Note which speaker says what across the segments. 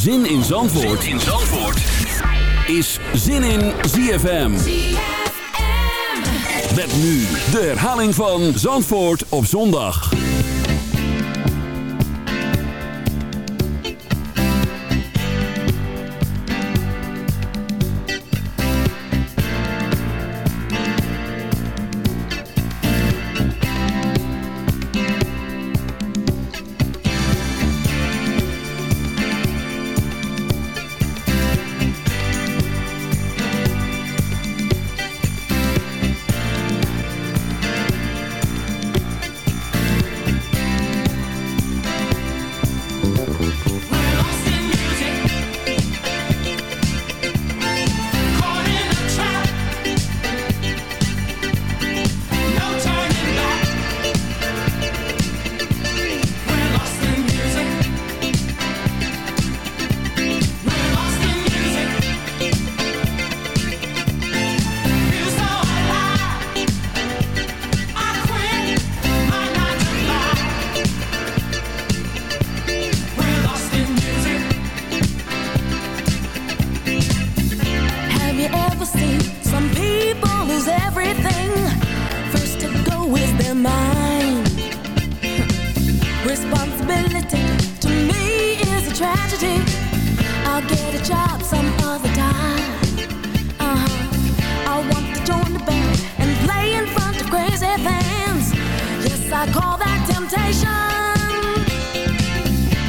Speaker 1: Zin in Zandvoort, zin in Zandvoort. is Zin in ZFM. Met nu de herhaling van Zandvoort op zondag.
Speaker 2: some people lose everything. First to go is their mind. Responsibility to me is a tragedy. I'll get a job some other time. Uh -huh. I want to join the band and play in front of crazy fans. Yes, I call that temptation.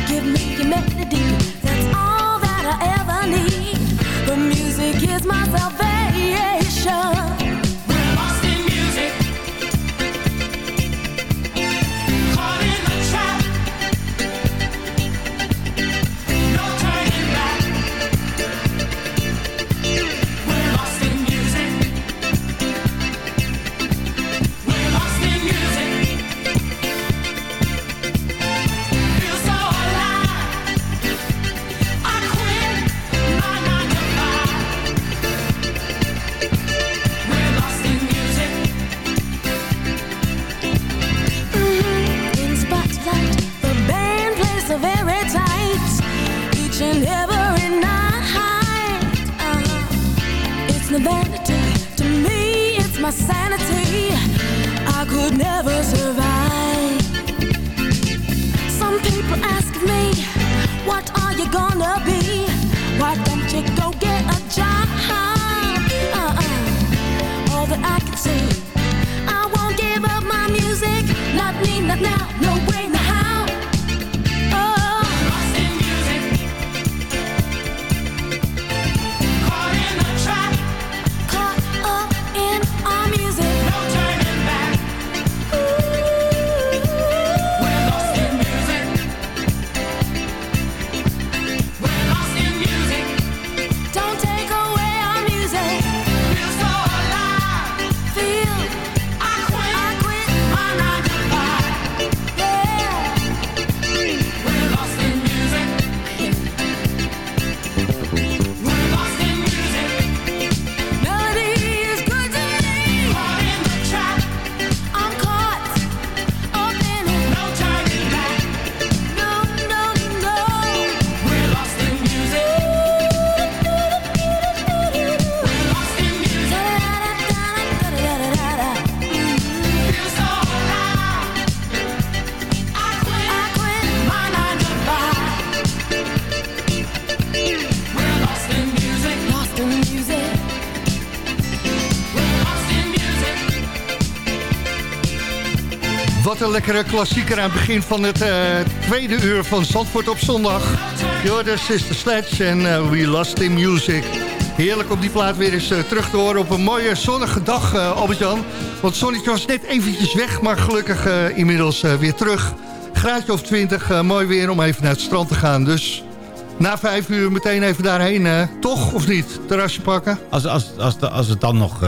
Speaker 2: Give me your melody, that's all that I ever need. The music is myself lekkere klassieker aan het begin van het uh, tweede uur van Zandvoort op zondag. Jordan Sister Sledge en uh, We Lost in Music. Heerlijk om die plaat weer eens uh, terug te horen op een mooie zonnige dag, Albert-Jan. Want zonnetje was net eventjes weg, maar gelukkig inmiddels weer terug. Graadje of 20, mooi weer om even naar het strand te gaan. Dus
Speaker 3: na vijf uur meteen even daarheen, toch? Of niet? Terrasje pakken?
Speaker 4: Als, als, als, als het dan nog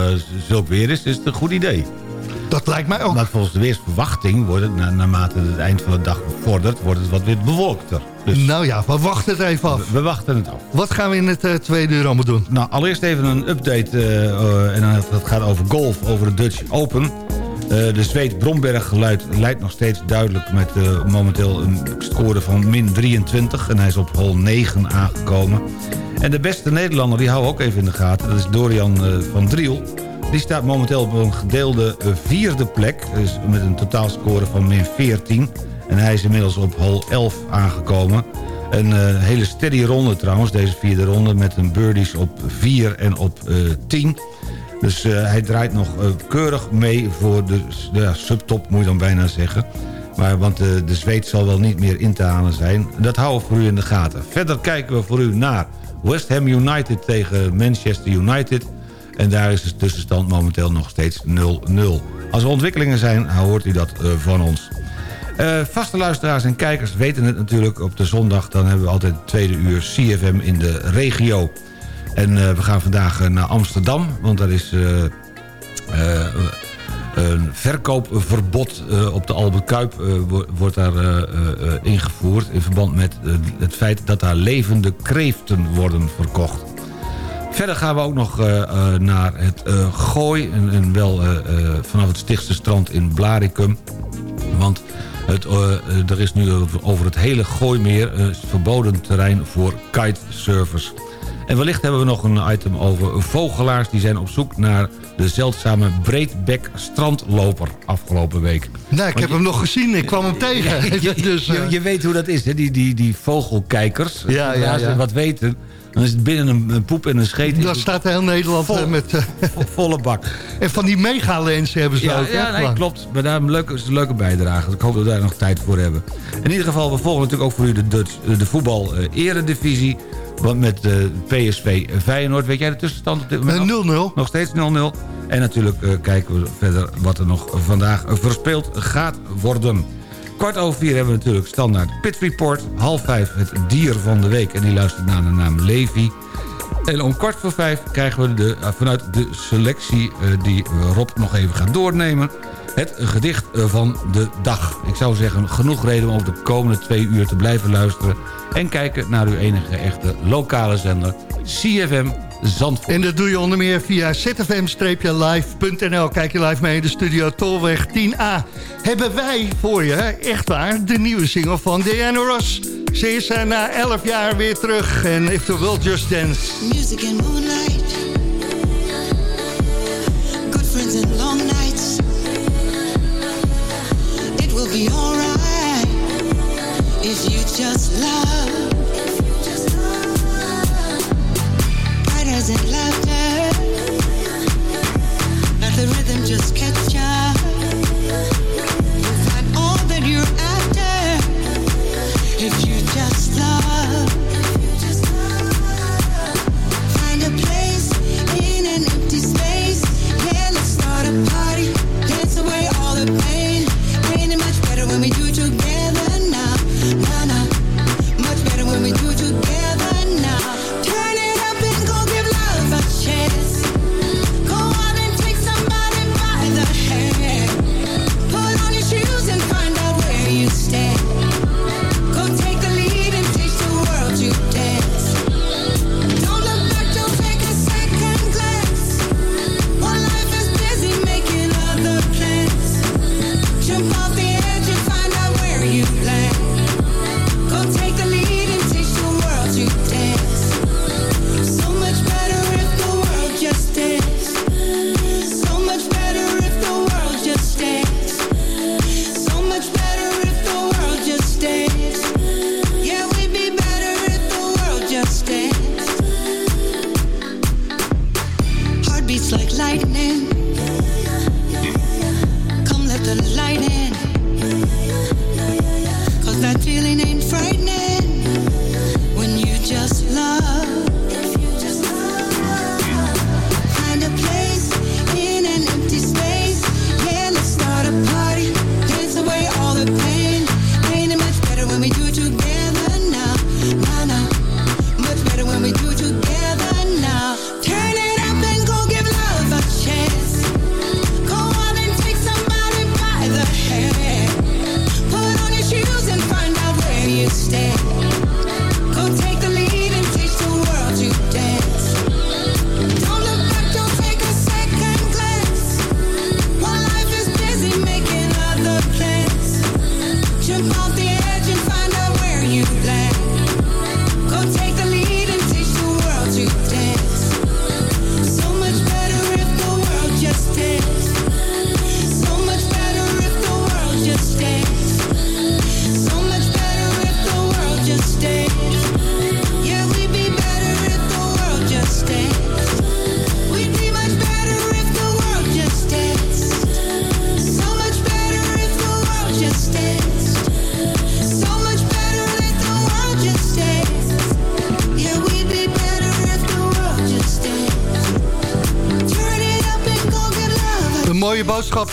Speaker 4: zulk weer is, is het een goed idee.
Speaker 3: Dat lijkt mij ook.
Speaker 4: Maar volgens de weersverwachting, wordt het, na, naarmate het eind van de dag vordert... wordt het wat weer bewolkter.
Speaker 3: Dus nou ja, we wachten het even af.
Speaker 4: We, wachten het af.
Speaker 3: Wat gaan we in het uh, tweede uur allemaal doen?
Speaker 4: Nou, allereerst even een update. Uh, en dat gaat over golf, over de Dutch Open. de Zweed Bromberg leidt, leidt nog steeds duidelijk met momenteel een score van min 23. En hij is op hol 9 aangekomen. En de beste Nederlander, die houden we ook even in de gaten. Dat is Dorian van Driel. Die staat momenteel op een gedeelde vierde plek. Dus met een totaalscore van min 14. En hij is inmiddels op hole 11 aangekomen. Een uh, hele steady ronde trouwens, deze vierde ronde... met een birdies op 4 en op uh, eh, 10. Dus hij draait nog keurig mee voor de, de subtop, moet je dan bijna zeggen. Maar, want de zweet zal wel niet meer in te halen zijn. Dat houden we voor u in de gaten. Verder kijken we voor u naar West Ham United tegen Manchester United... En daar is de tussenstand momenteel nog steeds 0-0. Als er ontwikkelingen zijn, hoort u dat uh, van ons. Uh, vaste luisteraars en kijkers weten het natuurlijk. Op de zondag dan hebben we altijd het tweede uur CFM in de regio. En uh, we gaan vandaag naar Amsterdam. Want daar is een verkoopverbod op de Albert Kuip wordt daar ingevoerd... in verband met het feit dat daar levende kreeften worden verkocht. Verder gaan we ook nog uh, uh, naar het uh, Gooi. En, en wel vanaf het Stichtse strand in Blaricum. Want het, er is nu over het hele Gooimeer verboden terrein voor kitesurfers. En wellicht hebben we nog een item over vogelaars... die zijn op zoek naar de zeldzame breedbek strandloper afgelopen week.
Speaker 3: Nou, ik heb hem nog gezien. Ik kwam hem tegen.
Speaker 4: je, dus, je, je, weet hoe dat is, hè? Die, die, die vogelkijkers.
Speaker 3: Ja, ja, ja.
Speaker 4: wat weten dan is het binnen een, poep en een scheet.
Speaker 3: Dan staat heel Nederland
Speaker 4: vol,
Speaker 3: eh, met... Uh,
Speaker 4: volle bak.
Speaker 3: En van die megalensen hebben ze
Speaker 4: ja,
Speaker 3: ook.
Speaker 4: Ja, nee, klopt. Maar daar een leuke, een leuke bijdrage. Dus ik hoop dat we daar nog tijd voor hebben. In ieder geval, we volgen natuurlijk ook voor u de, Dutch, de voetbal uh, eredivisie. Want met PSV Feyenoord, weet jij de tussenstand op dit
Speaker 3: moment? 0-0.
Speaker 4: Nog steeds 0-0. En natuurlijk kijken we verder wat er nog vandaag verspeeld gaat worden. Kwart over vier hebben we natuurlijk standaard Pit Report. Half vijf het dier van de week. En die luistert naar de naam Levi. En om kwart voor vijf krijgen we de, uh, vanuit de selectie uh, die Rob nog even gaat doornemen... het gedicht uh, van de dag. Ik zou zeggen, genoeg reden om de komende twee uur te blijven luisteren... en kijken naar uw enige echte lokale zender CFM Zandvoort.
Speaker 3: En dat doe je onder meer via zfm-live.nl. Kijk je live mee in de studio Tolweg 10A. Hebben wij voor je, echt waar, de nieuwe single van Diana Ross. Ze is er na 11 jaar weer terug en If the World Just Dance.
Speaker 5: Music and moonlight. Good friends and long nights. It will be alright. If you just love. Just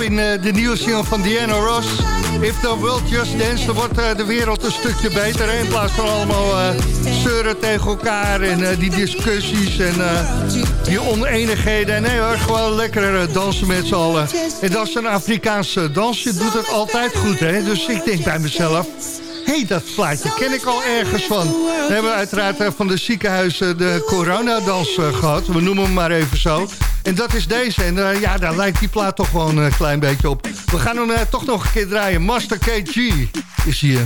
Speaker 5: in
Speaker 3: eh, de nieuwe single van Diana Ross. If the world just dance, dan wordt eh, de wereld een stukje beter. In plaats van allemaal eh, zeuren tegen elkaar en die discussies en die oneenigheden. Nee hoor, gewoon lekker dansen met z'n allen. En dat is een Afrikaanse dansje, doet het altijd goed. Hè? Dus ik denk bij mezelf... Hé, hey, dat plaatje ken ik al ergens van. We hebben uiteraard van de ziekenhuizen de coronadans eh, gehad. We noemen hem maar even zo. En dat is deze. En eh, ja, daar lijkt die plaat toch gewoon een klein beetje op. We gaan hem eh, toch nog een keer draaien. Master KG is hier.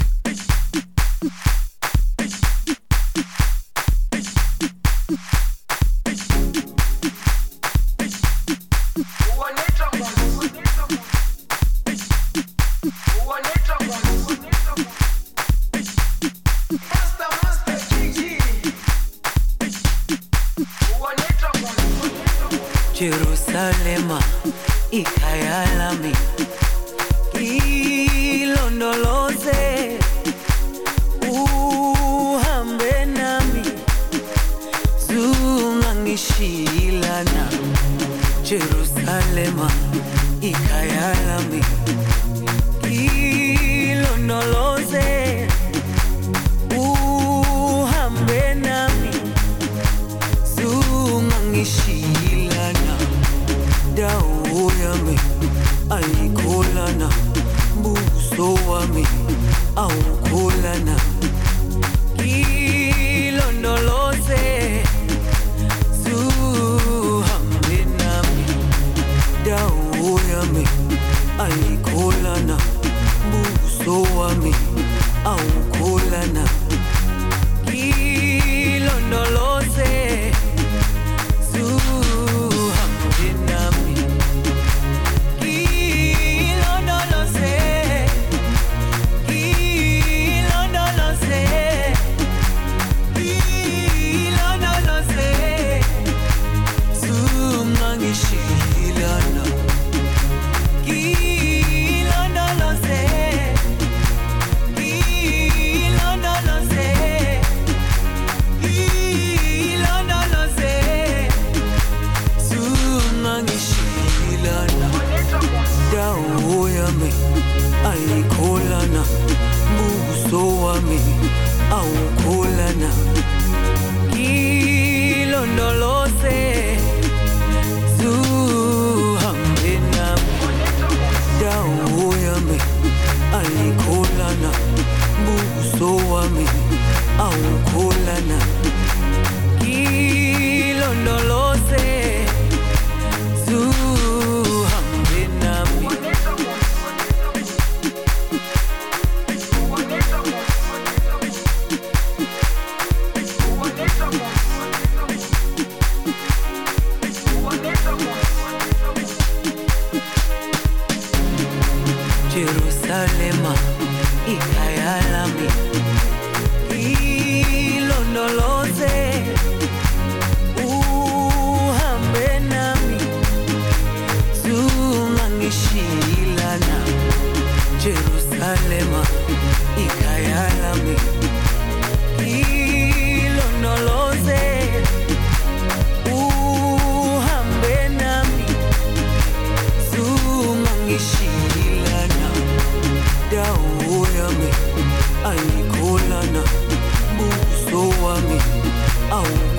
Speaker 6: Jerusalema ikhaya lami. Ilondoloze uhambe nami. Zungangishilana Jerusalema ayikholana buso wami awukholana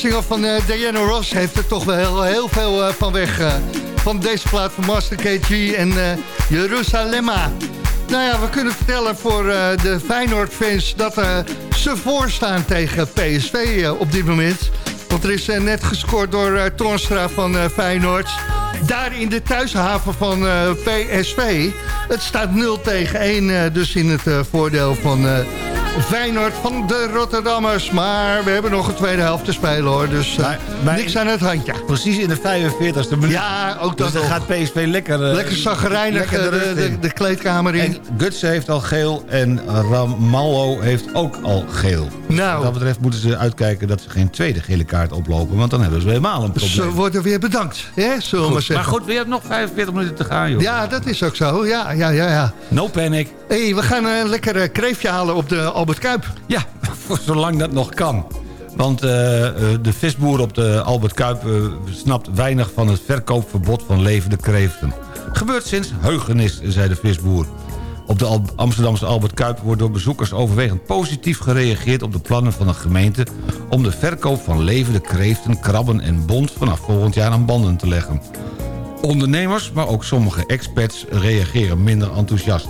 Speaker 3: single van eh, Diana Ross heeft er toch wel heel, heel veel eh, van weg. eh, van deze plaat van Master KG en Jeruzalemma. Nou ja, we kunnen vertellen voor de Feyenoord-fans dat ze voorstaan tegen PSV op dit moment. Want er is net gescoord door Toornstra van Feyenoord. Daar in de thuishaven van PSV. Het staat 0 tegen 1, eh, dus in het voordeel van Feyenoord van de Rotterdammers. Maar we hebben nog een tweede helft te spelen hoor, dus eh,
Speaker 4: Maar- maar-
Speaker 3: niks aan het handje.
Speaker 4: Precies in de 45e minuut.
Speaker 3: Ja, ook dat
Speaker 4: dus dan
Speaker 3: nog.
Speaker 4: gaat PSV lekker... eh,
Speaker 3: Lekker zagrijnig
Speaker 4: lekker
Speaker 3: eh,
Speaker 4: de
Speaker 3: de, de, de kleedkamer in.
Speaker 4: En Gutsen heeft al geel en Ramallo heeft ook al geel.
Speaker 3: Nou.
Speaker 4: Wat dat betreft moeten ze uitkijken dat ze geen tweede gele kaart oplopen. Want dan hebben ze helemaal een probleem.
Speaker 3: Ze worden weer bedankt, hè, zullen we maar
Speaker 4: Goed, maar
Speaker 3: zeggen.
Speaker 4: goed, we hebben nog 45 minuten te gaan, joh.
Speaker 3: Ja, dat is ook zo. Ja, ja, ja, ja.
Speaker 4: No panic.
Speaker 3: hey, we gaan een lekker kreefje halen op de Albert Kuip.
Speaker 4: Ja, voor zolang dat nog kan. Want eh, eh, de visboer op de Albert Kuip eh, snapt weinig van het verkoopverbod van levende kreeften. Gebeurt sinds heugenis, zei de visboer. Op de Amsterdamse Albert Kuip wordt door bezoekers overwegend positief gereageerd op de plannen van de gemeente om de verkoop van levende kreeften, krabben en bont vanaf volgend jaar aan banden te leggen. Ondernemers, maar ook sommige experts reageren minder enthousiast.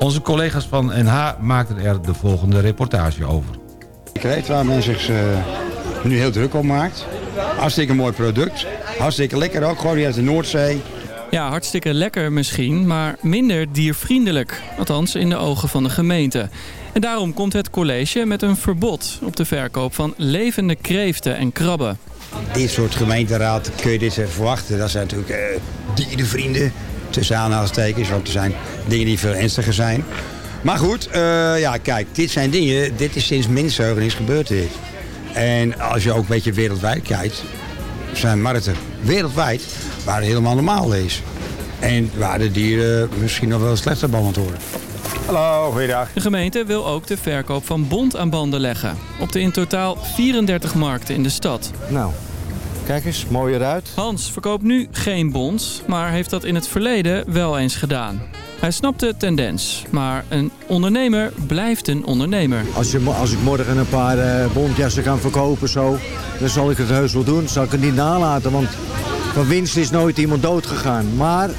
Speaker 4: Onze collega's van NH maakten er de volgende reportage over.
Speaker 7: Kreet waar men zich eh, nu heel druk om maakt. Hartstikke mooi product. Hartstikke lekker ook, gewoon hier uit de Noordzee.
Speaker 8: Ja, hartstikke lekker misschien, maar minder diervriendelijk. Althans in de ogen van de gemeente. En daarom komt het college met een verbod op de verkoop van levende kreeften en krabben.
Speaker 7: Dit soort gemeenteraad kun je dit verwachten. Dat zijn natuurlijk eh, dierenvrienden, tussen aanhalingstekens. Want er zijn dingen die veel ernstiger zijn. Maar goed, eh, ja kijk, dit zijn dingen, dit is sinds mensenheugenis gebeurd dit. En als je ook een beetje wereldwijd kijkt, zijn markten wereldwijd waar het helemaal normaal is. En waar de dieren misschien nog wel slechter behandeld worden. Hallo, goeiedag.
Speaker 8: De gemeente wil ook de verkoop van bont aan banden leggen. Op de in totaal 34 markten in de stad.
Speaker 9: Nou, kijk eens, mooi eruit.
Speaker 8: Hans verkoopt nu geen bont, maar heeft dat in het verleden wel eens gedaan. Hij snapt de tendens, maar een ondernemer blijft een ondernemer.
Speaker 9: Als, je, als ik morgen een paar eh bontjassen kan verkopen zo, dan zal ik het heus wel doen. Zal ik het niet nalaten, want van winst is nooit iemand dood gegaan. Maar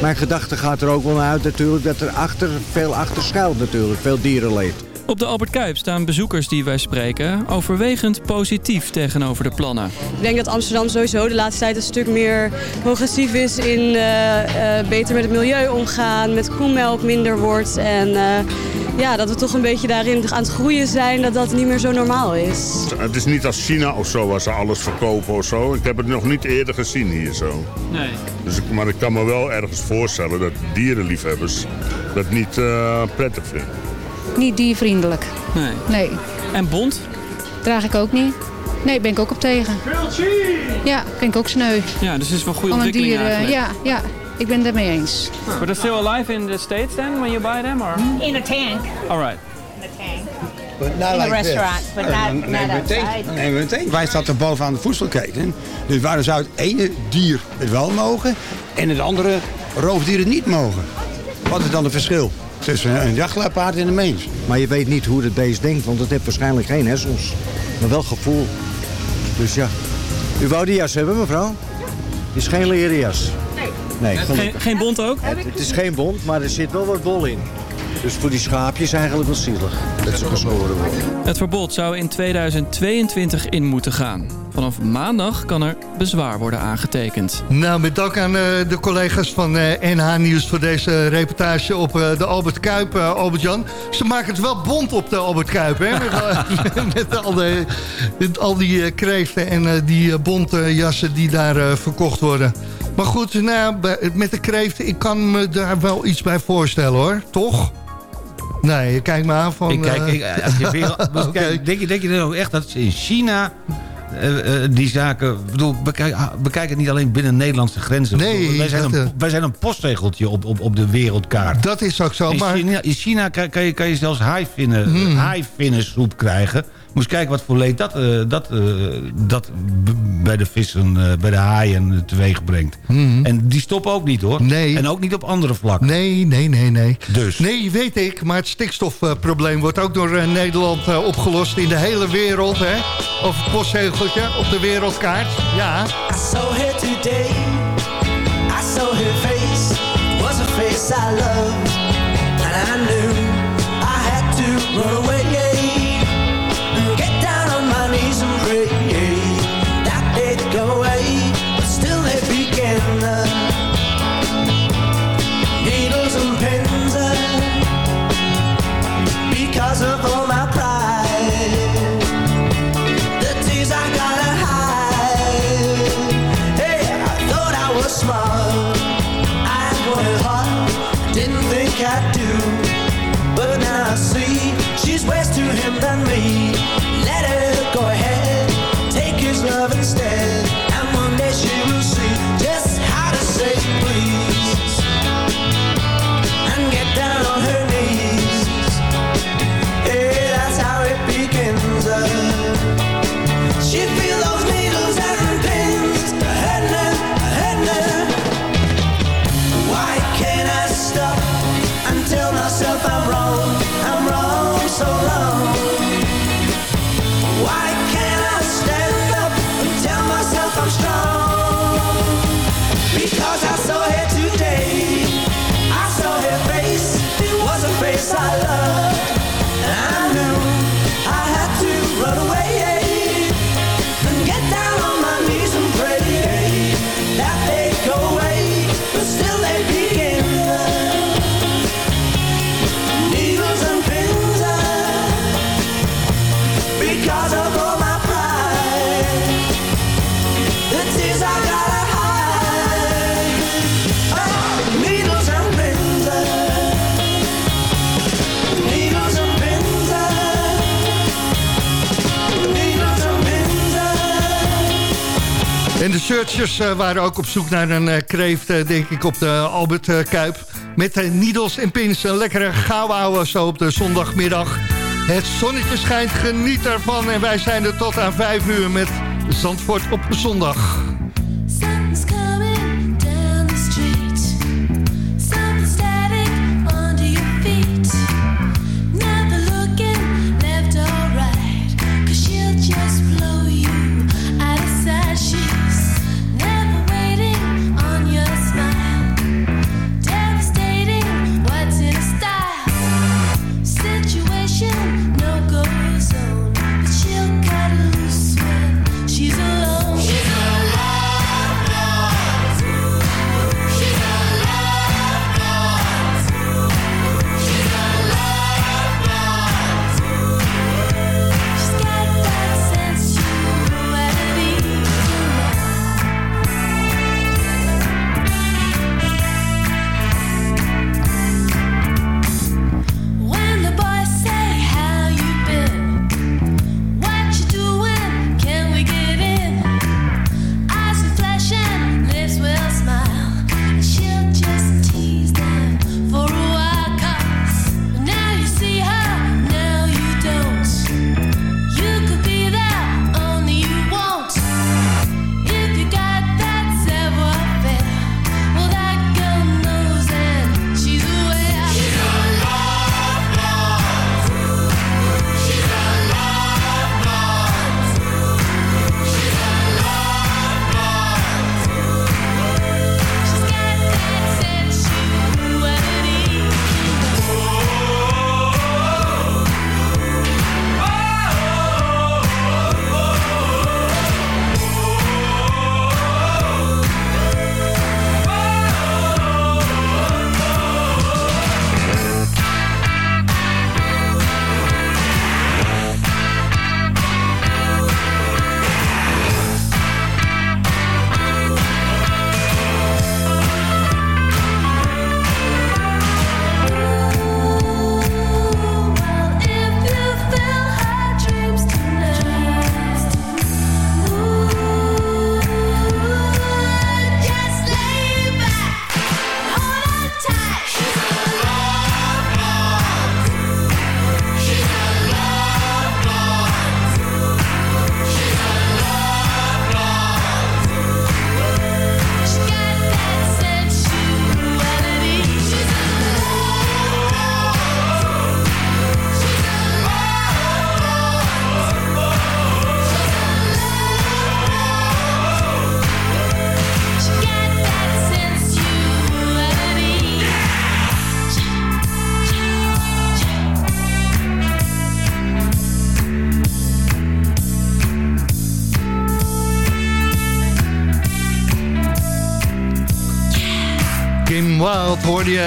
Speaker 9: mijn gedachte gaat er ook wel naar uit natuurlijk dat er achter, veel achter schuilt natuurlijk, veel dierenleed.
Speaker 8: Op de Albert Kuip staan bezoekers die wij spreken overwegend positief tegenover de plannen.
Speaker 10: Ik denk dat Amsterdam sowieso de laatste tijd een stuk meer progressief is in eh, eh, beter met het milieu omgaan, met koemelk minder wordt. En eh, ja, dat we toch een beetje daarin aan het groeien zijn, dat dat niet meer zo normaal is.
Speaker 11: Het is niet als China of zo, waar ze alles verkopen of zo. Ik heb het nog niet eerder gezien hier zo.
Speaker 8: Nee.
Speaker 11: Dus ik, maar ik kan me wel ergens voorstellen dat dierenliefhebbers dat niet eh, prettig vinden.
Speaker 12: Niet diervriendelijk.
Speaker 8: Nee.
Speaker 12: Nee,
Speaker 8: En bont?
Speaker 12: draag ik ook niet. Nee, ben ik ook op tegen. Ja, vind ik ook sneu.
Speaker 8: Ja, dus het is wel een goede
Speaker 12: Om een
Speaker 8: ontwikkeling
Speaker 12: dier, eh,
Speaker 8: eigenlijk.
Speaker 12: ja, ja, ik ben het ermee eens.
Speaker 8: But they're still alive in the States then, when you buy them? Or?
Speaker 13: In a tank.
Speaker 8: All right.
Speaker 7: But not
Speaker 13: In a
Speaker 7: like this.
Speaker 13: restaurant, but not- not
Speaker 7: tank.
Speaker 13: outside.
Speaker 7: Dan nemen we een tank. Wij staan bovenaan de voedselketen. Dus waarom zou het ene dier het wel mogen en het andere roofdier het niet mogen? Wat is dan het verschil tussen een jachtluipaard en een mens?
Speaker 9: Maar je weet niet hoe het beest denkt, want het heeft waarschijnlijk geen hersens. Maar wel gevoel. Dus ja. U wou die jas hebben, mevrouw? Het is geen leren jas. Nee. Nee,
Speaker 8: Geen, geen bont ook?
Speaker 9: Het, het is geen bont, maar er zit wel wat wol in. Dus voor die schaapjes eigenlijk wel zielig. Dat ze geschoren worden.
Speaker 8: Het verbod zou in 2022 in moeten gaan. Vanaf maandag kan er bezwaar worden aangetekend.
Speaker 3: Nou, met dank aan eh, de collega's van eh, NH Nieuws voor deze reportage op eh, de Albert Kuip, eh, Albert-Jan. Ze maken het wel bont op de Albert Kuip, hè? Met, eh, met al, de, met al die eh, kreeften en eh, die eh, bonte jassen die daar eh, verkocht worden. Maar goed, nou, met de kreeften, ik kan me daar wel iets bij voorstellen, hoor. Toch? Nee, je kijkt me aan van...
Speaker 4: Ik kijk,
Speaker 3: eh,
Speaker 4: ik, als je weer,
Speaker 3: Oké.
Speaker 4: kijk, denk, je, denk je dan ook echt dat ze in China eh, eh, die zaken... bedoel, bekijk, ah, bekijk het niet alleen binnen Nederlandse grenzen.
Speaker 3: Nee,
Speaker 4: bedoel, wij, zijn
Speaker 3: dat,
Speaker 4: een,
Speaker 3: eh,
Speaker 4: wij zijn een postzegeltje op, op, op de wereldkaart.
Speaker 3: Dat is ook zo,
Speaker 4: In
Speaker 3: maar...
Speaker 4: China, in China kan, kan je, kan je zelfs haaivinnen,
Speaker 3: Hmm.
Speaker 4: haaivinnensoep krijgen moest kijken wat voor leed dat, eh, dat, eh, dat bij de vissen, eh, bij de haaien teweeg brengt. Mhm. En die stoppen ook niet hoor.
Speaker 3: Nee.
Speaker 4: En ook niet op andere vlakken.
Speaker 3: Nee, nee, nee, nee.
Speaker 4: Dus.
Speaker 3: Nee, weet ik, maar het stikstofprobleem wordt ook door Nederland opgelost in de hele wereld. Hè? Of het postzegeltje op de wereldkaart. Ja.
Speaker 14: I saw her today. I saw her face. Was a face I.
Speaker 3: Dutchers eh, waren ook op zoek naar een eh, kreeft, eh, denk ik, op de Albert Kuip. Met needles en pins, een lekkere gauwauwen zo op de zondagmiddag. Het zonnetje schijnt, geniet ervan. En wij zijn er tot aan 5 uur met Zandvoort op zondag.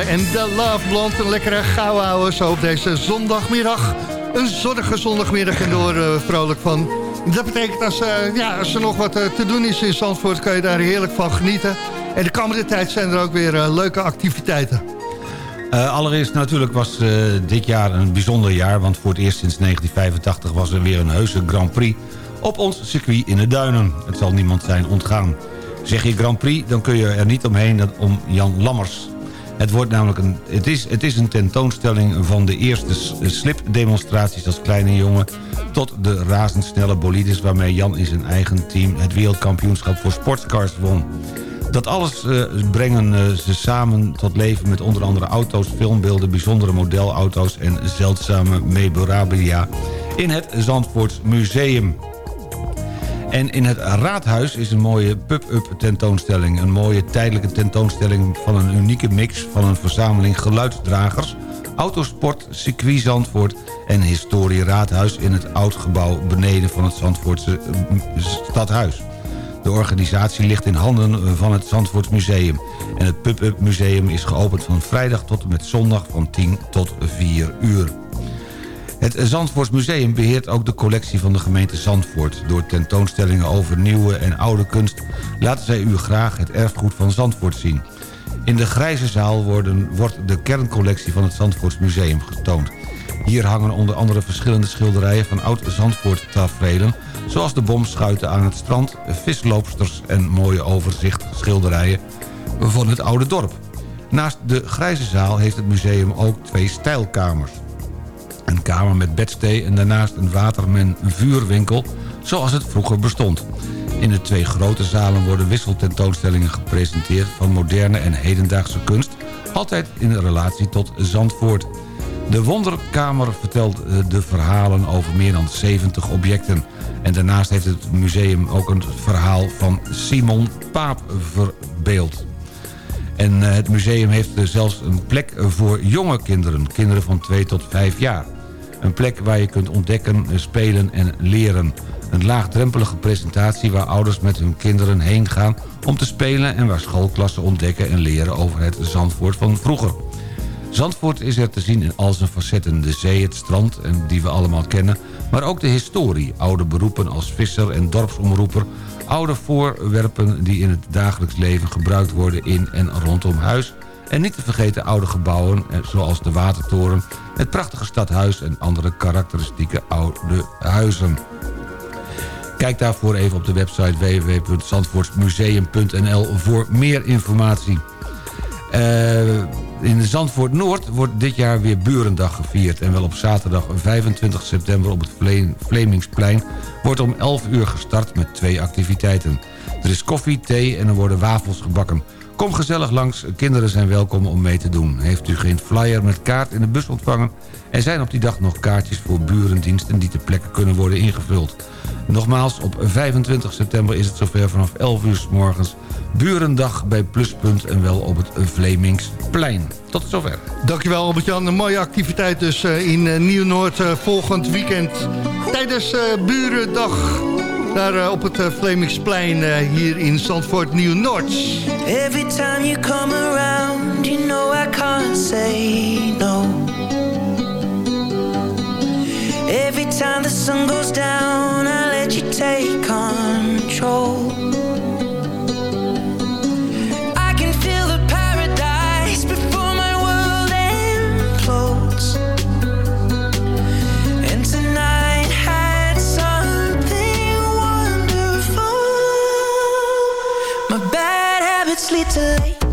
Speaker 3: En The Love Blond. Een lekkere gauw houden zo op deze zondagmiddag. Een zonnige zondagmiddag en door eh, vrolijk van. Dat betekent als, eh, ja, er nog wat eh, te doen is in Zandvoort... kan je daar heerlijk van genieten. En de komende tijd zijn er ook weer leuke activiteiten.
Speaker 4: Allereerst natuurlijk was dit jaar een bijzonder jaar... want voor het eerst sinds 1985 was er weer een heuse Grand Prix... op ons circuit in de Duinen. Het zal niemand zijn ontgaan. Zeg je Grand Prix, dan kun je er niet omheen om Jan Lammers. Het, wordt namelijk een, het, is, het is een tentoonstelling van de eerste slipdemonstraties als kleine jongen... tot de razendsnelle bolides waarmee Jan in zijn eigen team... het wereldkampioenschap voor sportscars won. Dat alles eh, brengen eh, ze samen tot leven met onder andere auto's, filmbeelden, bijzondere modelauto's en zeldzame memorabilia in het Zandvoorts Museum. En in het Raadhuis is een mooie pub-up tentoonstelling. Een mooie tijdelijke tentoonstelling van een unieke mix van een verzameling geluidsdragers, autosport, circuit Zandvoort en historie Raadhuis in het oud gebouw beneden van het Zandvoortse eh, stadhuis. De organisatie ligt in handen van het Zandvoorts Museum. En het Pub-Up Museum is geopend van vrijdag tot en met zondag van 10 tot 4 uur. Het Zandvoorts Museum beheert ook de collectie van de gemeente Zandvoort. Door tentoonstellingen over nieuwe en oude kunst... laten zij u graag het erfgoed van Zandvoort zien. In de Grijze Zaal worden, wordt de kerncollectie van het Zandvoorts Museum getoond. Hier hangen onder andere verschillende schilderijen van oud-Zandvoort tafereelen... zoals de bomschuiten aan het strand, visloopsters en mooie overzichtschilderijen van het oude dorp. Naast de Grijze Zaal heeft het museum ook twee stijlkamers. Een kamer met bedstee en daarnaast een watermen vuurwinkel zoals het vroeger bestond. In de twee grote zalen worden wisseltentoonstellingen gepresenteerd van moderne en hedendaagse kunst, altijd in relatie tot Zandvoort. De Wonderkamer vertelt eh, de verhalen over meer dan 70 objecten. En daarnaast heeft het museum ook een verhaal van Simon Paap verbeeld. En eh, het museum heeft eh, zelfs een plek voor jonge kinderen. Kinderen van 2 tot 5 jaar. Een plek waar je kunt ontdekken, spelen en leren. Een laagdrempelige presentatie waar ouders met hun kinderen heen gaan... om te spelen en waar schoolklassen ontdekken en leren over het Zandvoort van vroeger. Zandvoort is er te zien in al zijn facetten. De zee, het strand, en die we allemaal kennen. Maar ook de historie. Oude beroepen als visser en dorpsomroeper. Oude voorwerpen die in het dagelijks leven gebruikt worden in en rondom huis. En niet te vergeten oude gebouwen eh, zoals de Watertoren... het prachtige stadhuis en andere karakteristieke oude huizen. Kijk daarvoor even op de website www.zandvoortsmuseum.nl voor meer informatie. Eh, in Zandvoort Noord wordt dit jaar weer Burendag gevierd. En wel op zaterdag 25 september op het Vle- Vlemingsplein... wordt om 11 uur gestart met twee activiteiten. Er is koffie, thee en er worden wafels gebakken. Kom gezellig langs, kinderen zijn welkom om mee te doen. Heeft u geen flyer met kaart in de bus ontvangen? Er zijn op die dag nog kaartjes voor burendiensten die ter plekke kunnen worden ingevuld. Nogmaals, op 25 september is het zover vanaf 11 uur s morgens... Burendag bij Pluspunt en wel op het Vlemingsplein. Tot zover.
Speaker 3: Dankjewel Albert-Jan. Een mooie activiteit dus eh, in eh, Nieuw-Noord eh, volgend weekend. Tijdens Burendag. Daar eh, op het eh, Vlemingsplein eh, hier in Zandvoort Nieuw-Noord.
Speaker 14: Every time you come around, you know I can't say no. Every time the sun goes down, I let you take control. it's a late.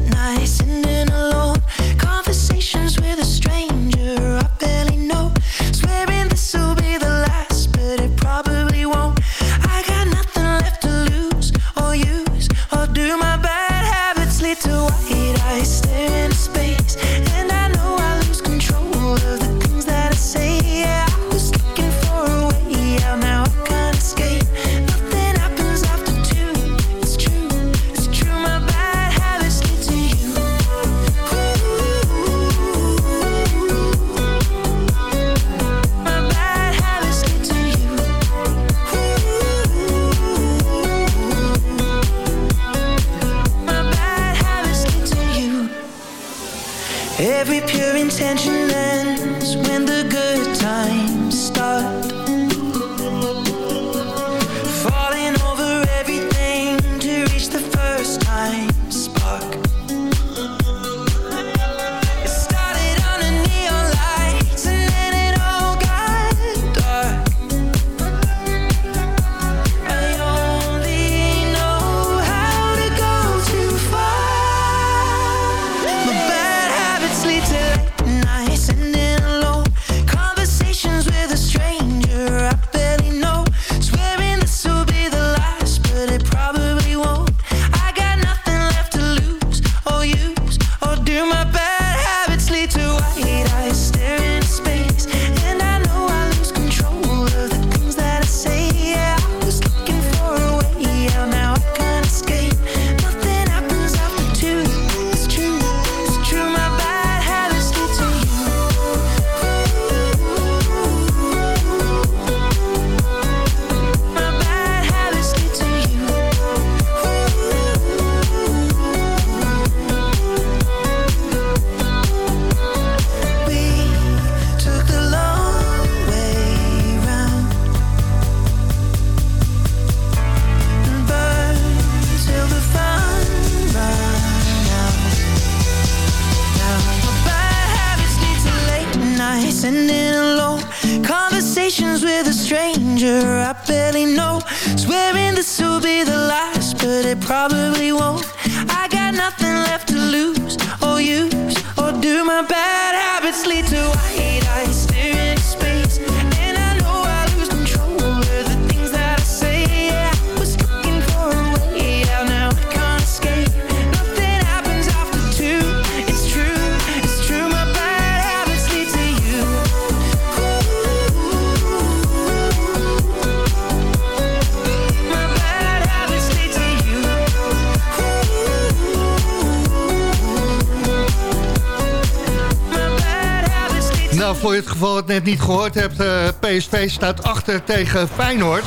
Speaker 3: geval het net niet gehoord hebt, eh, PSV staat achter tegen Feyenoord.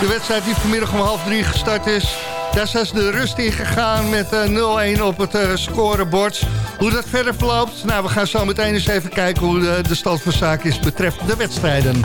Speaker 3: De wedstrijd die vanmiddag om half drie gestart is... Daar zijn ze de rust in gegaan met eh, 0-1 op het eh, scorebord. Hoe dat verder verloopt? Nou, we gaan zo meteen eens even kijken hoe de, de stand van zaken is betreft de wedstrijden.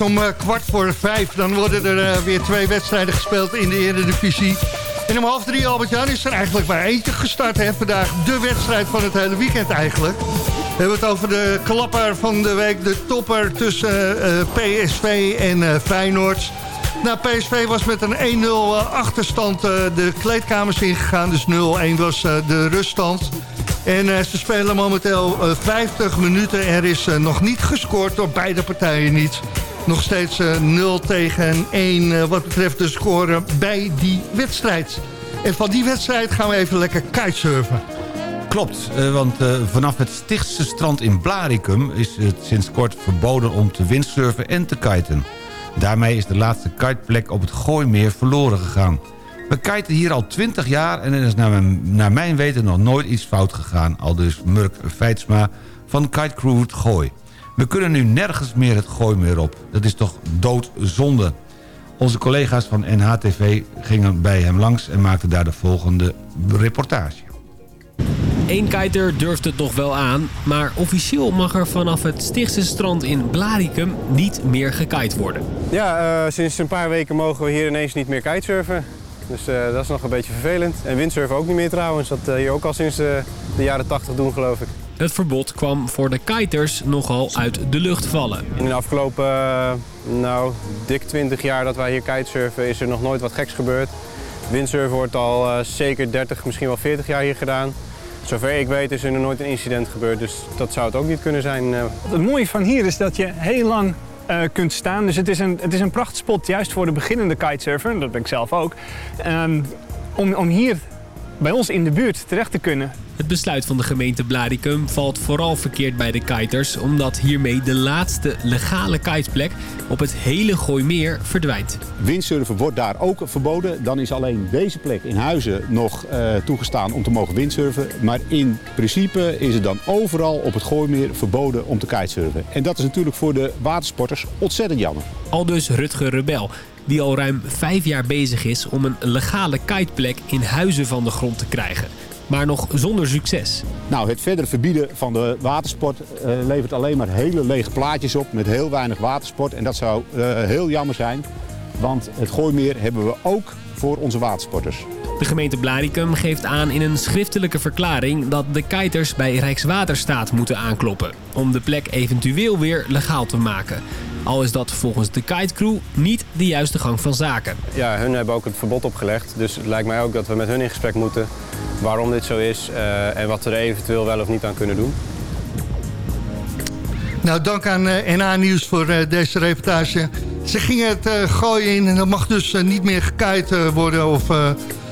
Speaker 3: Om eh, kwart voor vijf... dan worden er eh, weer twee wedstrijden gespeeld in de Eredivisie. En om half drie, Albert-Jan, is er eigenlijk maar eentje gestart. Hè? Vandaag de wedstrijd van het hele weekend eigenlijk. We hebben het over de klapper van de week. De topper tussen eh, PSV en Feyenoord. Nou, PSV was met een 1-0 eh, achterstand de kleedkamers ingegaan. Dus 0-1 was de ruststand. En ze spelen momenteel eh, 50 minuten. Er is nog niet gescoord door beide partijen niet. Nog steeds eh, 0 tegen 1 eh, wat betreft de score bij die wedstrijd. En van die wedstrijd gaan we even lekker kitesurfen.
Speaker 4: Klopt, eh, want eh, vanaf het Stichtse strand in Blaricum... is het sinds kort verboden om te windsurfen en te kiten. Daarmee is de laatste kiteplek op het Gooimeer verloren gegaan. We kiten hier al 20 jaar en er is naar mijn, weten nog nooit iets fout gegaan. Al dus Murk Feitsma van Kite Crew het Gooi. We kunnen nu nergens meer het Gooimeer op. Dat is toch doodzonde. Onze collega's van NHTV gingen bij hem langs en maakten daar de volgende reportage.
Speaker 13: Eén kiter durft het nog wel aan, maar officieel mag er vanaf het Stichtse strand in Blaricum niet meer gekite worden.
Speaker 15: Ja, eh, sinds een paar weken mogen we hier ineens niet meer kitesurfen. Dus eh, dat is nog een beetje vervelend. En windsurfen ook niet meer trouwens. Dat uh, hier ook al sinds eh, de jaren 80 doen geloof ik.
Speaker 13: Het verbod kwam voor de kiters nogal uit de lucht vallen.
Speaker 15: In de afgelopen, eh, nou, dik 20 jaar dat wij hier kitesurfen is er nog nooit wat geks gebeurd. Windsurfen wordt al eh, zeker 30, misschien wel 40 jaar hier gedaan. Zover ik weet is er nog nooit een incident gebeurd, dus dat zou het ook niet kunnen zijn. eh.
Speaker 16: Het mooie van hier is dat je heel lang eh, kunt staan. Dus het is een, het is een prachtspot juist voor de beginnende kitesurfer. Dat ben ik zelf ook. Ehm, om, om hier bij ons in de buurt terecht te kunnen.
Speaker 13: Het besluit van de gemeente Blaricum valt vooral verkeerd bij de kiters... omdat hiermee de laatste legale kiteplek op het hele Gooimeer verdwijnt.
Speaker 17: Windsurfen wordt daar ook verboden. Dan is alleen deze plek in Huizen nog eh, toegestaan om te mogen windsurfen. Maar in principe is het dan overal op het Gooimeer verboden om te kitesurfen. En dat is natuurlijk voor de watersporters ontzettend jammer.
Speaker 13: Aldus Rutger Rebel, die al ruim vijf jaar bezig is om een legale kiteplek in Huizen van de grond te krijgen. Maar nog zonder succes.
Speaker 17: Nou, het verder verbieden van de watersport eh, levert alleen maar hele lege plaatjes op met heel weinig watersport. En dat zou eh, heel jammer zijn, want het Gooimeer hebben we ook voor onze watersporters.
Speaker 13: De gemeente Blaricum geeft aan in een schriftelijke verklaring dat de kiters bij Rijkswaterstaat moeten aankloppen. Om de plek eventueel weer legaal te maken. Al is dat volgens de kitecrew niet de juiste gang van zaken.
Speaker 15: Ja, hun hebben ook het verbod opgelegd. Dus het lijkt mij ook dat we met hun in gesprek moeten waarom dit zo is eh, en wat we er eventueel wel of niet aan kunnen doen.
Speaker 3: Nou, dank aan eh, NA Nieuws voor eh, deze reportage. Ze gingen het eh, gooien in en dat mag dus niet meer gekite eh, worden of eh,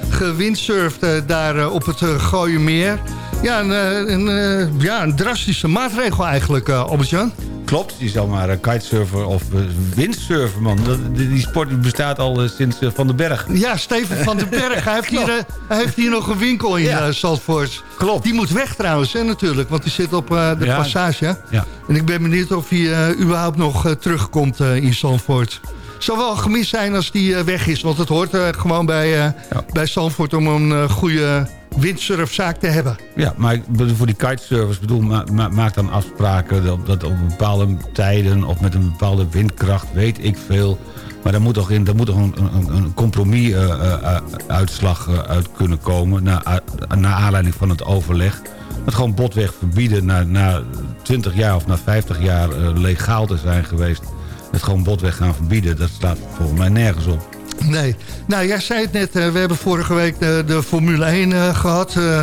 Speaker 3: gewindsurfd daar op het uh, Gooienmeer. Ja, een, eh, een, eh, ja, een drastische maatregel eigenlijk, eh Albert-Jan.
Speaker 4: Klopt, je zal maar uh, kitesurfen of uh, windsurfen, man. Die, die sport bestaat al uh, sinds Van den Berg.
Speaker 3: Ja, Steven van den Berg. hij, heeft hier, hij heeft hier nog een winkel in ja. Zandvoort.
Speaker 4: Klopt.
Speaker 3: Die moet weg trouwens, hè, natuurlijk. Want die zit op de ja. passage.
Speaker 4: Ja.
Speaker 3: En ik ben benieuwd of hij überhaupt nog terugkomt in Zandvoort. Zou wel gemist zijn als die weg is. Want het hoort uh, gewoon bij, uh, ja. bij Zandvoort om een uh, goede windsurfzaak te hebben.
Speaker 4: Ja, maar voor die kitesurfers bedoel, ma ma maak dan afspraken dat, op bepaalde tijden of met een bepaalde windkracht, weet ik veel. Maar daar moet toch, in, daar moet toch een, een, een compromis-uitslag uh, uh, uit kunnen komen, naar, naar aanleiding van het overleg. Het gewoon botweg verbieden na, na 20 jaar of na 50 jaar legaal te zijn geweest. Het gewoon botweg gaan verbieden, dat staat volgens mij nergens op.
Speaker 3: Nee. Nou, jij zei het net, uh, we hebben vorige week de, de Formule 1 uh, gehad. Uh,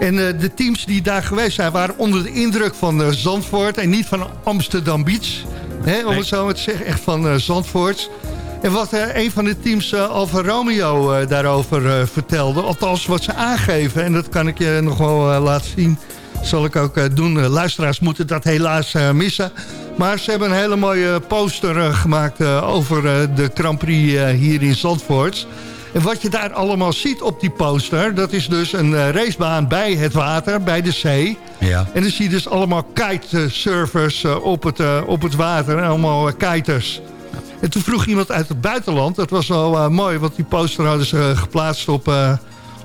Speaker 3: en de teams die daar geweest zijn waren onder de indruk van Zandvoort... en niet van Amsterdam Beach, hè, om nee. het zo maar te zeggen, echt van Zandvoort. En wat een van de teams, Alfa Romeo, daarover vertelde... althans wat ze aangeven, en dat kan ik je nog wel laten zien... zal ik ook doen. luisteraars moeten dat helaas missen... Maar ze hebben een hele mooie poster gemaakt over de Grand Prix hier in Zandvoort. En wat je daar allemaal ziet op die poster... dat is dus een racebaan bij het water, bij de zee.
Speaker 4: Ja.
Speaker 3: En dan zie je dus allemaal kitesurfers op, het, op het water. Allemaal kiters. En toen vroeg iemand uit het buitenland... dat was wel mooi, want die poster hadden ze geplaatst op,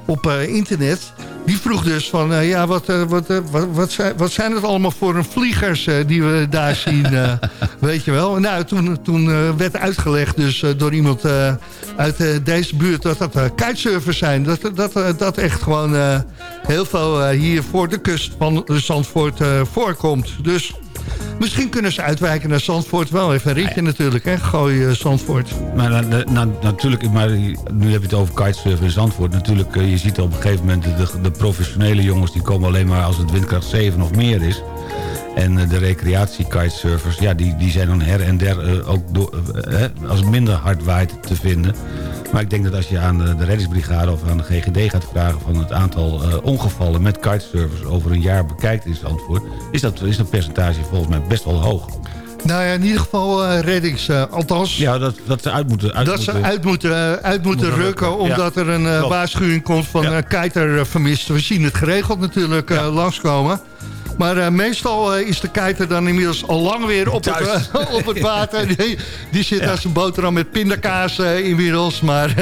Speaker 3: op internet... Die vroeg dus van, eh, ja, wat, eh, wat, eh, wat, wat, zijn, wat zijn het allemaal voor een vliegers eh, die we daar zien, eh, weet je wel. Nou, toen, toen eh, werd uitgelegd dus eh, door iemand eh, uit eh, deze buurt dat dat eh, kitesurfers zijn. Dat dat, eh, dat echt gewoon eh, heel veel eh, hier voor de kust van Zandvoort eh, voorkomt. Dus misschien kunnen ze uitwijken naar Zandvoort. Wel even een ritje natuurlijk, hè, gooi eh, Zandvoort.
Speaker 4: Maar na- na- na- natuurlijk, maar nu heb je het over kitesurfen in Zandvoort. Natuurlijk, eh, je ziet op een gegeven moment de, de professionele jongens... die komen alleen maar als het windkracht 7 of meer is. En eh, de recreatie-kitesurfers, ja, die, die zijn dan her en der eh, ook door, eh, als minder hard waait te vinden. Maar ik denk dat als je aan de, de reddingsbrigade of aan de GGD gaat vragen... van het aantal ongevallen met kitesurfers over een jaar bekijkt in Zandvoort... is dat, is dat percentage volgens mij best wel hoog.
Speaker 3: Nou ja, in ieder geval reddings. althans,
Speaker 4: Ja, dat, dat ze uit moeten... Uit
Speaker 3: dat ze
Speaker 4: moeten-
Speaker 3: uit moeten, uit moeten rukken,
Speaker 4: rukken,
Speaker 3: omdat
Speaker 4: ja.
Speaker 3: er een waarschuwing komt van
Speaker 4: Ja.
Speaker 3: kiter vermist. We zien het geregeld natuurlijk eh, langskomen. Maar eh, meestal eh, is de kiter dan inmiddels al lang weer op, het, eh, op het water. Die, die zit als een boterham met pindakaas inmiddels. Maar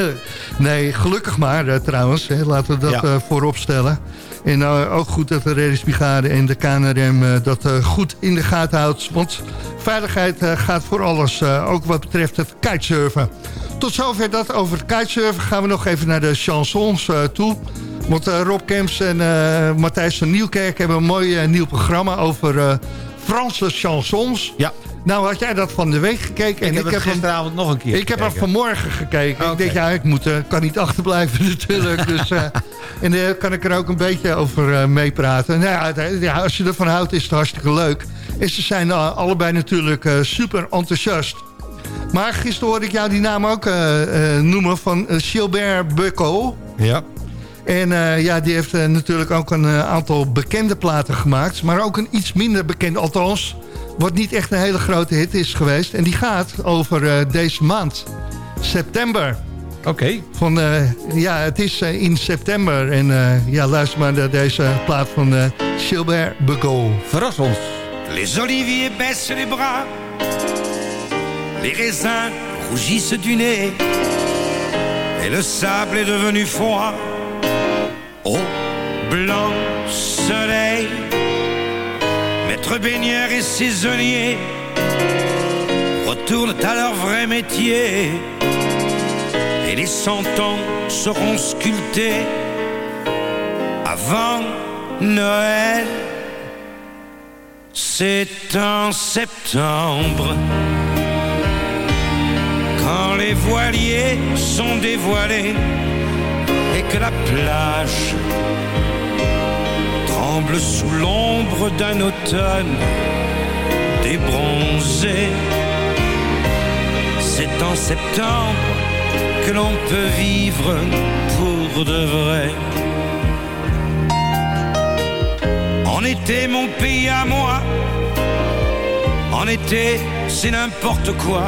Speaker 3: nee, gelukkig maar trouwens. Hè, laten we dat
Speaker 4: Ja.
Speaker 3: voorop stellen. En eh, ook goed dat de reddingsbrigade en de KNRM eh, dat eh, goed in de gaten houdt. Want veiligheid gaat voor alles, ook wat betreft het kitesurfen. Tot zover dat over het kitesurfen. Gaan we nog even naar de chansons toe. Want Rob Kemps en Matthijs van Nieuwkerk hebben een mooi nieuw programma over Franse chansons.
Speaker 4: Ja.
Speaker 3: Nou had jij dat van de week gekeken.
Speaker 4: Ik heb het
Speaker 3: hem-
Speaker 4: gisteravond nog een keer
Speaker 3: Ik heb
Speaker 4: gekeken.
Speaker 3: vanmorgen gekeken. Ik denk, ja, ik moet, eh, kan niet achterblijven natuurlijk. dus, eh, en daar kan ik er ook een beetje over eh, meepraten. Nou ja, als je ervan houdt is het hartstikke leuk. En ze zijn eh, allebei natuurlijk eh, super enthousiast. Maar gisteren hoorde ik jou die naam ook eh, eh, noemen van eh, Gilbert Bucco.
Speaker 4: Ja.
Speaker 3: En eh, ja, die heeft eh, natuurlijk ook een eh, aantal bekende platen gemaakt. Maar ook een iets minder bekend, althans... wat niet echt een hele grote hit is geweest. En die gaat over eh, deze maand, september.
Speaker 4: Oké.
Speaker 3: Van, eh, ja, het is eh, in september. En eh, ja, luister maar naar deze plaat van Gilbert Begol.
Speaker 4: Verras ons.
Speaker 18: Les oliviers baissent les bras, les raisins rougissent du nez, et le sable est devenu froid. Au blanc maître baigneur et saisonnier retournent à leur vrai métier, et les cent ans seront sculptés avant Noël. C'est en septembre quand les voiliers sont dévoilés et que la plage sous l'ombre d'un automne débronzé. C'est en septembre que l'on peut vivre pour de vrai. En été, mon pays à moi. En été, c'est n'importe quoi.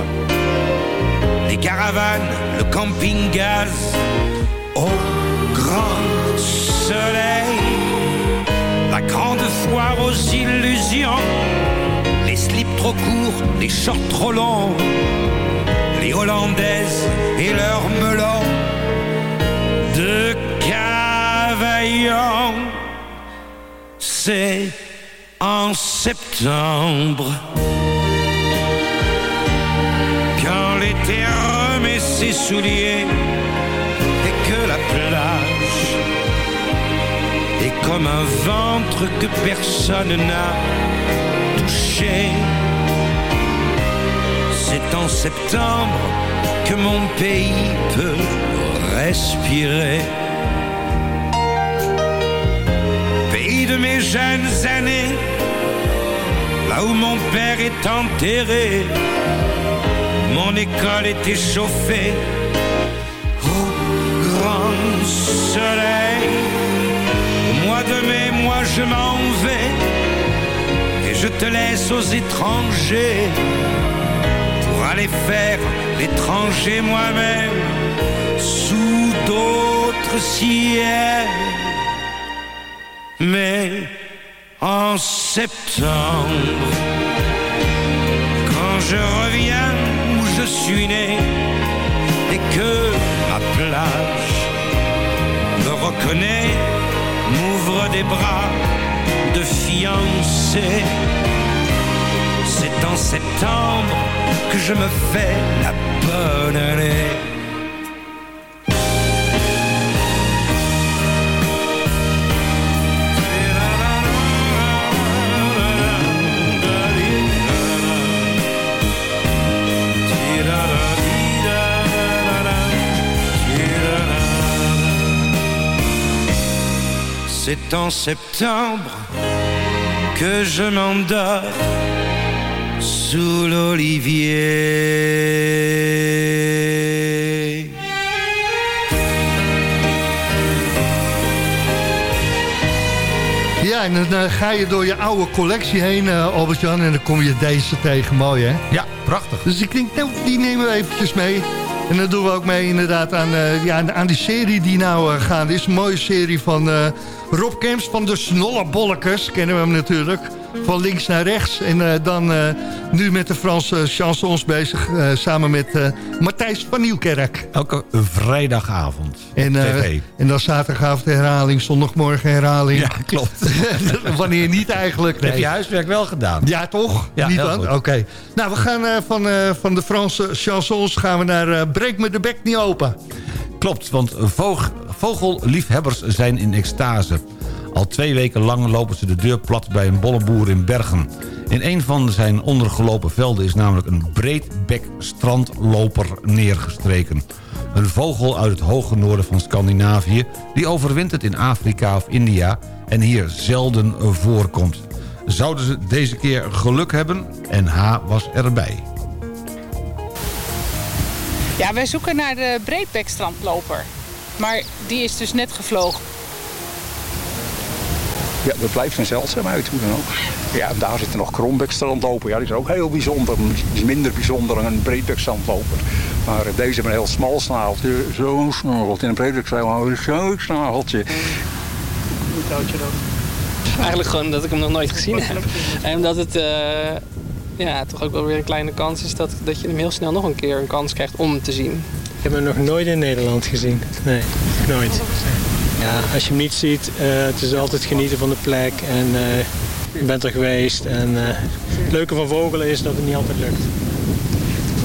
Speaker 18: Les caravanes, le camping-gaz. Au grand soleil. La grande foire aux illusions. Les slips trop courts, les shorts trop longs. Les hollandaises et leurs melons. De Cavaillon c'est en septembre. Quand l'été remet ses souliers et que la plage comme un ventre que personne n'a touché. C'est en septembre que mon pays peut respirer. pays de mes jeunes années, là où mon père est enterré, mon école était chauffée au grand soleil. Au mois de moi je m'en vais et je te laisse aux étrangers pour aller faire l'étranger moi-même sous d'autres ciels. Mais en septembre, quand je reviens où je suis né et que ma plage me reconnaît, m'ouvre des bras de fiancé. C'est en septembre que je me fais la bonne année. C'est en septembre que je m'endors sous l'olivier.
Speaker 3: Ja, en dan eh, ga je door je oude collectie heen, eh, Albert-Jan, en dan kom je deze tegen. Mooi, hè?
Speaker 4: Ja, prachtig.
Speaker 3: Dus ik denk, nou, die nemen we eventjes mee. En dan doen we ook mee inderdaad aan, eh, ja, aan die serie die nou uh, gaande is. Een mooie serie van uh, Rob Kemps van de Snollebollekes. Kennen we hem natuurlijk. Van links naar rechts. En uh, dan nu met de Franse chansons bezig. samen met Matthijs van Nieuwkerk.
Speaker 4: Elke vrijdagavond.
Speaker 3: En, en dan zaterdagavond herhaling. Zondagmorgen herhaling.
Speaker 4: Ja, klopt.
Speaker 3: Wanneer niet eigenlijk.
Speaker 4: Nee. Heb je huiswerk wel gedaan?
Speaker 3: Ja, toch?
Speaker 4: Ja,
Speaker 3: niet dan? Oké. Nou, we gaan van, van de Franse chansons gaan we naar Breek me de bek niet open.
Speaker 4: Klopt, want vog vogelliefhebbers zijn in extase. Al twee weken lang lopen ze de deur plat bij een bolleboer in Bergen. In een van zijn ondergelopen velden is namelijk een breedbek strandloper neergestreken. Een vogel uit het hoge noorden van Scandinavië... die overwintert in Afrika of India en hier zelden voorkomt. Zouden ze deze keer geluk hebben? En H was erbij.
Speaker 19: Ja, wij zoeken naar de breedbekstrandloper. Maar die is dus net gevlogen.
Speaker 20: Ja, dat blijft een zeldzaamheid, hoe dan ook. Ja, en daar zit er nog krombekstrandloper. Ja, die is ook heel bijzonder. Die is minder bijzonder dan een breedbekstrandloper. Maar deze heeft een heel smal snaveltje. Zo'n snaveltje. En een breedbekstrandloper zo'n snaveltje.
Speaker 21: Hoe oud je dan? Eigenlijk gewoon dat ik hem nog nooit gezien heb. En omdat het uh, ja, toch ook wel weer een kleine kans is dat, dat je hem heel snel nog een keer een kans krijgt om hem te zien.
Speaker 22: Ik heb hem nog nooit in Nederland gezien. Nee, nooit. Ja, als je hem niet ziet, uh, het is altijd genieten van de plek en uh, je bent er geweest. En uh, het leuke van vogelen is dat het niet altijd lukt.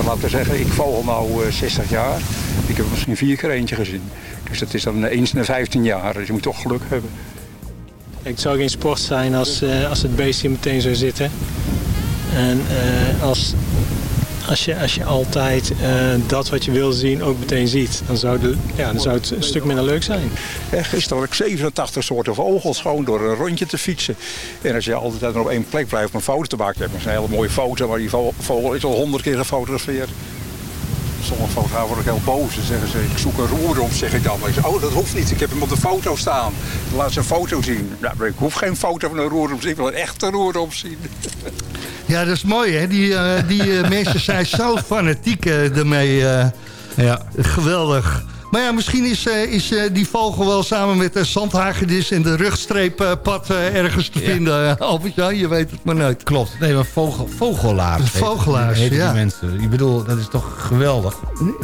Speaker 20: Laten we zeggen, ik vogel nu 60 jaar. Ik heb er misschien vier keer eentje gezien. Dus dat is dan eens in de 15 jaar. Dus je moet toch geluk hebben.
Speaker 22: Het zou geen sport zijn als, als het beestje meteen zou zitten. En als, als, je, als je altijd uh, dat wat je wil zien ook meteen ziet, dan zou, de, ja, dan zou het een stuk minder leuk zijn.
Speaker 20: Ja, gisteren had ik 87 soorten vogels gewoon door een rondje te fietsen. En als je altijd op één plek blijft om een foto te maken, heb je een hele mooie foto, maar die vogel is al honderd keer gefotografeerd. Sommige fotografen worden ook heel boos. Dan zeggen ze, ik zoek een roer zeg ik dan. Oh, dat hoeft niet. Ik heb hem op de foto staan. Laat ze een foto zien. Nou, ik hoef geen foto van een roer. Ik wil een echte roer op zien.
Speaker 3: Ja, dat is mooi, hè? Die, uh, die uh, mensen zijn zo fanatiek uh, ermee. ja. Geweldig. Maar ja, misschien is, is die vogel wel samen met de zandhagedis en de rugstreeppad ergens te vinden. Albert, ja, je weet het maar nooit.
Speaker 4: Klopt. Nee, maar vogel, vogelaars.
Speaker 3: Vogelaars,
Speaker 4: heet, heet
Speaker 3: ja.
Speaker 4: die mensen. Ik bedoel, dat is toch geweldig.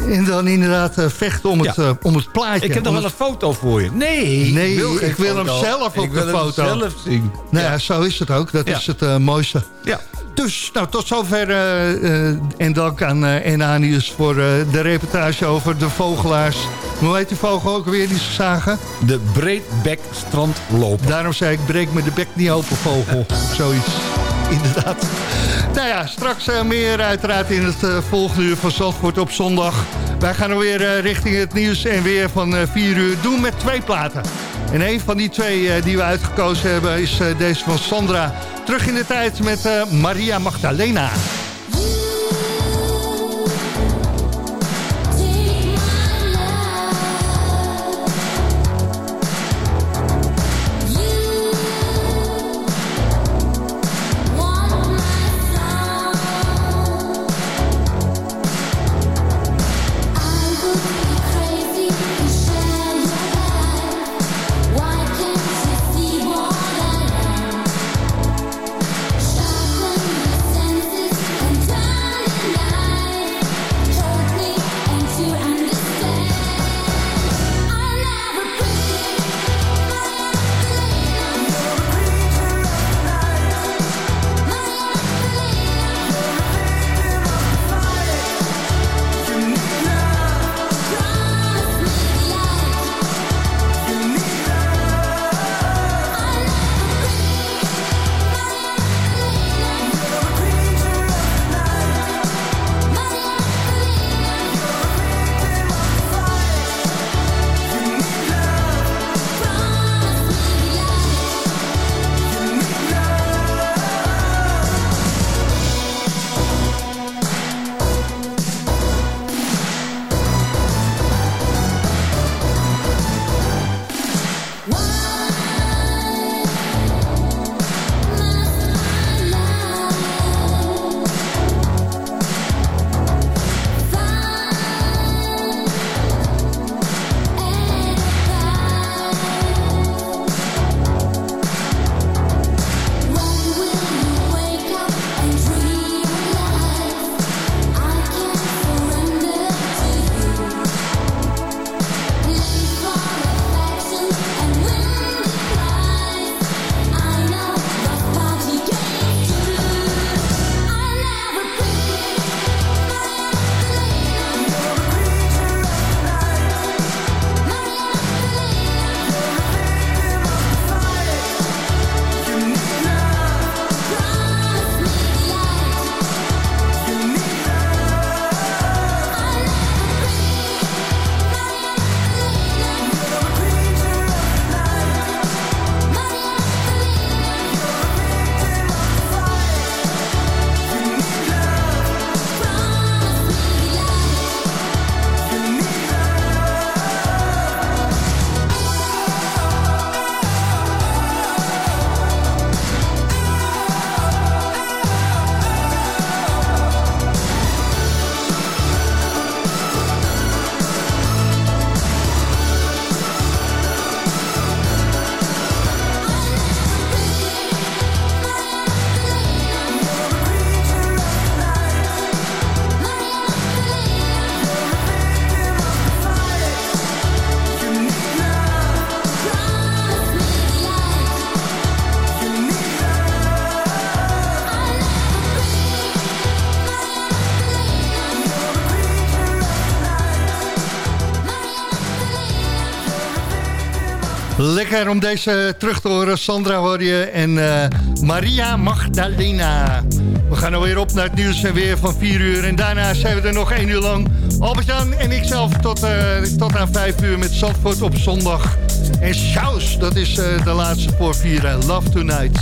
Speaker 3: En dan inderdaad vechten om, het, om het plaatje.
Speaker 4: Ik heb nog wel een foto voor je. Nee,
Speaker 3: nee
Speaker 4: ik wil,
Speaker 3: ik wil hem zelf op
Speaker 4: ik
Speaker 3: de
Speaker 4: wil
Speaker 3: foto.
Speaker 4: Hem zelf zien.
Speaker 3: Nou ja, zo is het ook. Dat is het mooiste.
Speaker 4: Ja.
Speaker 3: Dus, nou, tot zover uh, uh, en dank aan uh, Enanius voor de reportage over de vogelaars. Hoe heet die vogel ook weer die ze zagen?
Speaker 4: De breedbek strandloper.
Speaker 3: Daarom zei ik, breek me de bek niet open, vogel. Zoiets, inderdaad. Nou ja, straks meer uiteraard in het volgende uur van Zandvoort op zondag. Wij gaan alweer richting het nieuws en weer van 4 uur doen met twee platen. En een van die twee die we uitgekozen hebben is deze van Sandra... Terug in de tijd met Maria Magdalena.
Speaker 23: lekker om deze terug te horen. Sandra hoor en eh, Maria Magdalena. We gaan alweer op naar het nieuws en weer van 4 uur. En daarna zijn we er nog 1 uur lang. Albert-Jan en ikzelf tot, uh, tot aan 5 uur met Zandvoort op zondag. En schaus dat is eh, de laatste voor 4. Love Tonight.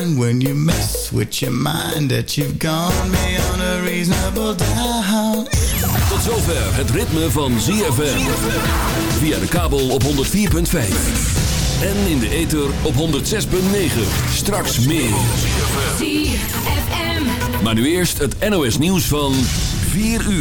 Speaker 23: When you mess with your mind that you've gone beyond a reasonable doubt.
Speaker 24: Tot zover het ritme van ZFM. Via de kabel op 104.5. En in de ether op 106.9. Straks meer.
Speaker 5: ZFM.
Speaker 24: Maar nu eerst het NOS nieuws van 4 uur.